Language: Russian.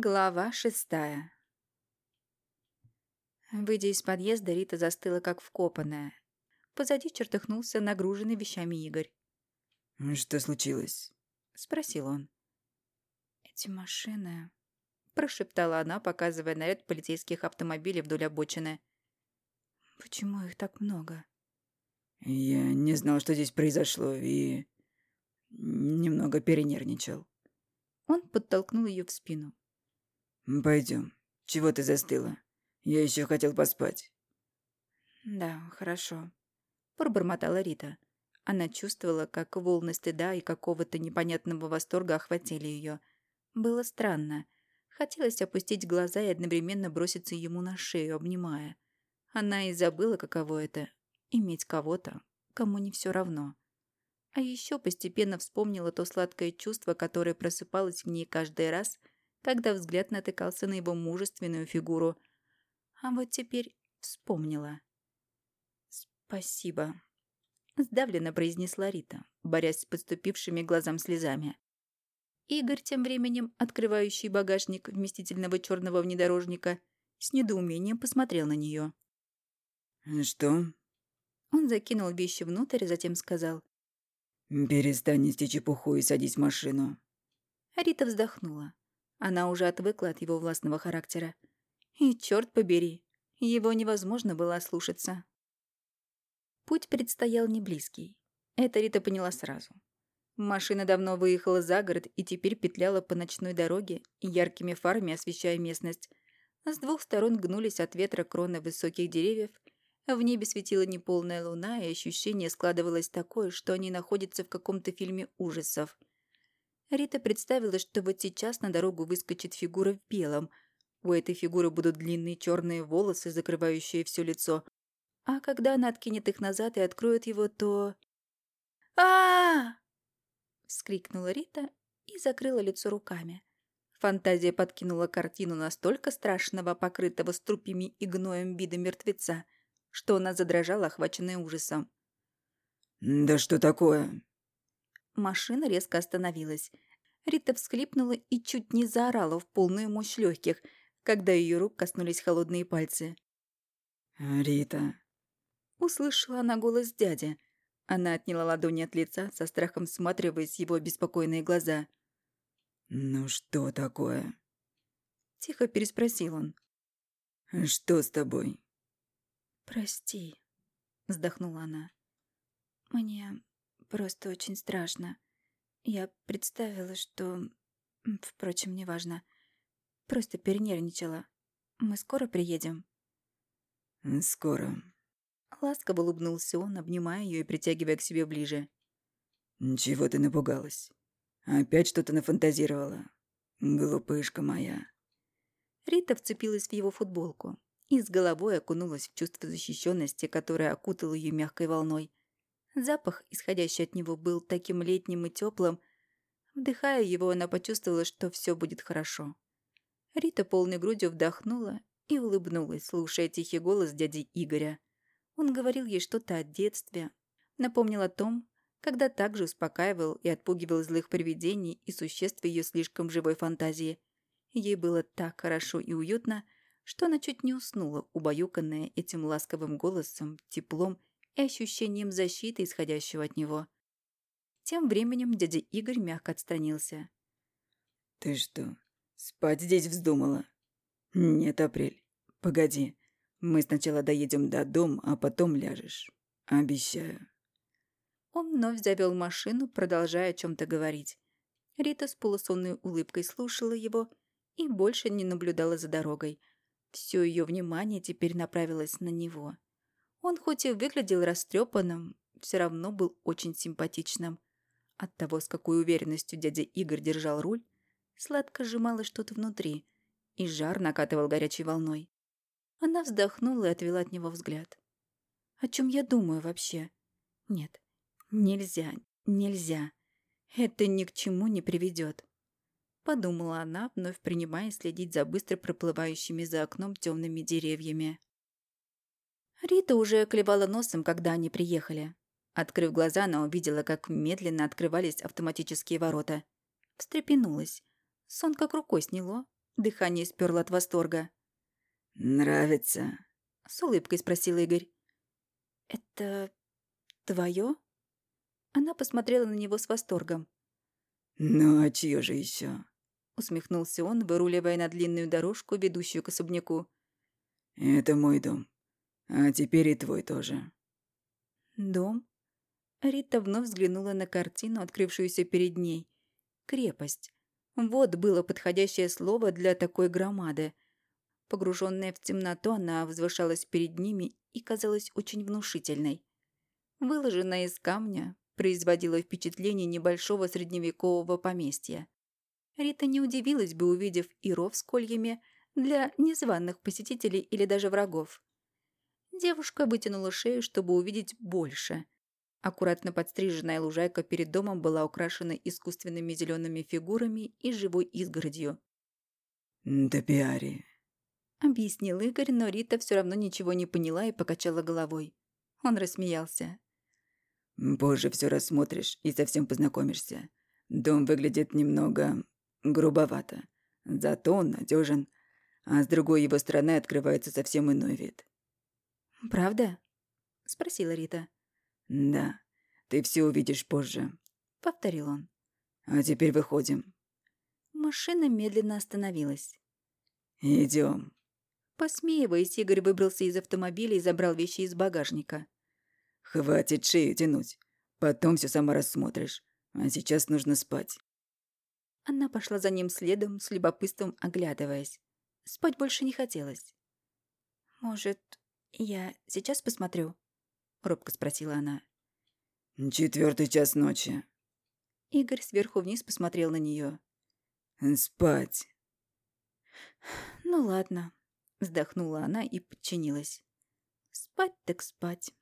Глава шестая Выйдя из подъезда, Рита застыла как вкопанная. Позади чертыхнулся нагруженный вещами Игорь. «Что случилось?» — спросил он. «Эти машины...» — прошептала она, показывая наряд полицейских автомобилей вдоль обочины. «Почему их так много?» «Я не знал, что здесь произошло, и... немного перенервничал». Он подтолкнул ее в спину. Пойдем. Чего ты застыла? Я еще хотел поспать. Да, хорошо. Пробормотала Рита. Она чувствовала, как волны стыда и какого-то непонятного восторга охватили ее. Было странно. Хотелось опустить глаза и одновременно броситься ему на шею, обнимая. Она и забыла, каково это — иметь кого-то, кому не все равно. А еще постепенно вспомнила то сладкое чувство, которое просыпалось в ней каждый раз — когда взгляд натыкался на его мужественную фигуру. А вот теперь вспомнила. «Спасибо», — сдавленно произнесла Рита, борясь с подступившими глазам слезами. Игорь, тем временем открывающий багажник вместительного черного внедорожника, с недоумением посмотрел на нее. «Что?» Он закинул вещи внутрь, затем сказал. «Перестань нести чепуху и садись в машину». Рита вздохнула. Она уже отвыкла от его властного характера. И, черт побери, его невозможно было ослушаться. Путь предстоял не близкий. Это Рита поняла сразу. Машина давно выехала за город и теперь петляла по ночной дороге, яркими фарами освещая местность. С двух сторон гнулись от ветра кроны высоких деревьев, в небе светила неполная луна, и ощущение складывалось такое, что они находятся в каком-то фильме ужасов. Рита представила, что вот сейчас на дорогу выскочит фигура в белом. У этой фигуры будут длинные черные волосы, закрывающие все лицо. А когда она откинет их назад и откроет его, то... а, вскрикнула Рита и закрыла лицо руками. Фантазия подкинула картину настолько страшного, покрытого струпями и гноем вида мертвеца, что она задрожала, охваченная ужасом. «Да что такое?» Машина резко остановилась. Рита всхлипнула и чуть не заорала в полную мощь легких, когда ее рук коснулись холодные пальцы. «Рита...» Услышала она голос дяди. Она отняла ладони от лица, со страхом всматриваясь в его беспокойные глаза. «Ну что такое?» Тихо переспросил он. «Что с тобой?» «Прости», — вздохнула она. «Мне Просто очень страшно. Я представила, что... Впрочем, неважно. Просто перенервничала. Мы скоро приедем?» «Скоро». Ласково улыбнулся он, обнимая ее и притягивая к себе ближе. «Чего ты напугалась? Опять что-то нафантазировала? Глупышка моя». Рита вцепилась в его футболку и с головой окунулась в чувство защищенности, которое окутало ее мягкой волной. Запах, исходящий от него, был таким летним и теплым. Вдыхая его, она почувствовала, что все будет хорошо. Рита полной грудью вдохнула и улыбнулась, слушая тихий голос дяди Игоря. Он говорил ей что-то о детстве, напомнил о том, когда также успокаивал и отпугивал злых привидений и существ ее слишком живой фантазии. Ей было так хорошо и уютно, что она чуть не уснула, убаюканная этим ласковым голосом, теплом и ощущением защиты, исходящего от него. Тем временем дядя Игорь мягко отстранился. «Ты что, спать здесь вздумала?» «Нет, Апрель, погоди. Мы сначала доедем до дома, а потом ляжешь. Обещаю». Он вновь завел машину, продолжая о чем-то говорить. Рита с полусонной улыбкой слушала его и больше не наблюдала за дорогой. Все ее внимание теперь направилось на него. Он хоть и выглядел растрепанным, все равно был очень симпатичным. От того, с какой уверенностью дядя Игорь держал руль, сладко сжимало что-то внутри, и жар накатывал горячей волной. Она вздохнула и отвела от него взгляд. «О чем я думаю вообще? Нет, нельзя, нельзя. Это ни к чему не приведет. Подумала она, вновь принимая следить за быстро проплывающими за окном темными деревьями. Рита уже клевала носом, когда они приехали. Открыв глаза, она увидела, как медленно открывались автоматические ворота. Встрепенулась. Сон как рукой сняло. Дыхание сперло от восторга. «Нравится?» — с улыбкой спросил Игорь. «Это твое?» Она посмотрела на него с восторгом. «Ну, а чье же еще? усмехнулся он, выруливая на длинную дорожку, ведущую к особняку. «Это мой дом. А теперь и твой тоже». «Дом?» Рита вновь взглянула на картину, открывшуюся перед ней. «Крепость. Вот было подходящее слово для такой громады. Погруженная в темноту, она возвышалась перед ними и казалась очень внушительной. Выложенная из камня, производила впечатление небольшого средневекового поместья. Рита не удивилась бы, увидев и ров с кольями для незваных посетителей или даже врагов. Девушка вытянула шею, чтобы увидеть больше. Аккуратно подстриженная лужайка перед домом была украшена искусственными зелеными фигурами и живой изгородью. «Допиари», — объяснил Игорь, но Рита все равно ничего не поняла и покачала головой. Он рассмеялся. «Позже все рассмотришь и совсем познакомишься. Дом выглядит немного грубовато, зато он надежен, а с другой его стороны открывается совсем иной вид. «Правда?» — спросила Рита. «Да, ты все увидишь позже», — повторил он. «А теперь выходим». Машина медленно остановилась. Идем. Посмеиваясь, Игорь выбрался из автомобиля и забрал вещи из багажника. «Хватит шею тянуть. Потом все сама рассмотришь. А сейчас нужно спать». Она пошла за ним следом, с любопытством оглядываясь. Спать больше не хотелось. «Может, я сейчас посмотрю?» — робко спросила она. «Четвертый час ночи». Игорь сверху вниз посмотрел на нее. «Спать». «Ну ладно», — вздохнула она и подчинилась. «Спать так спать».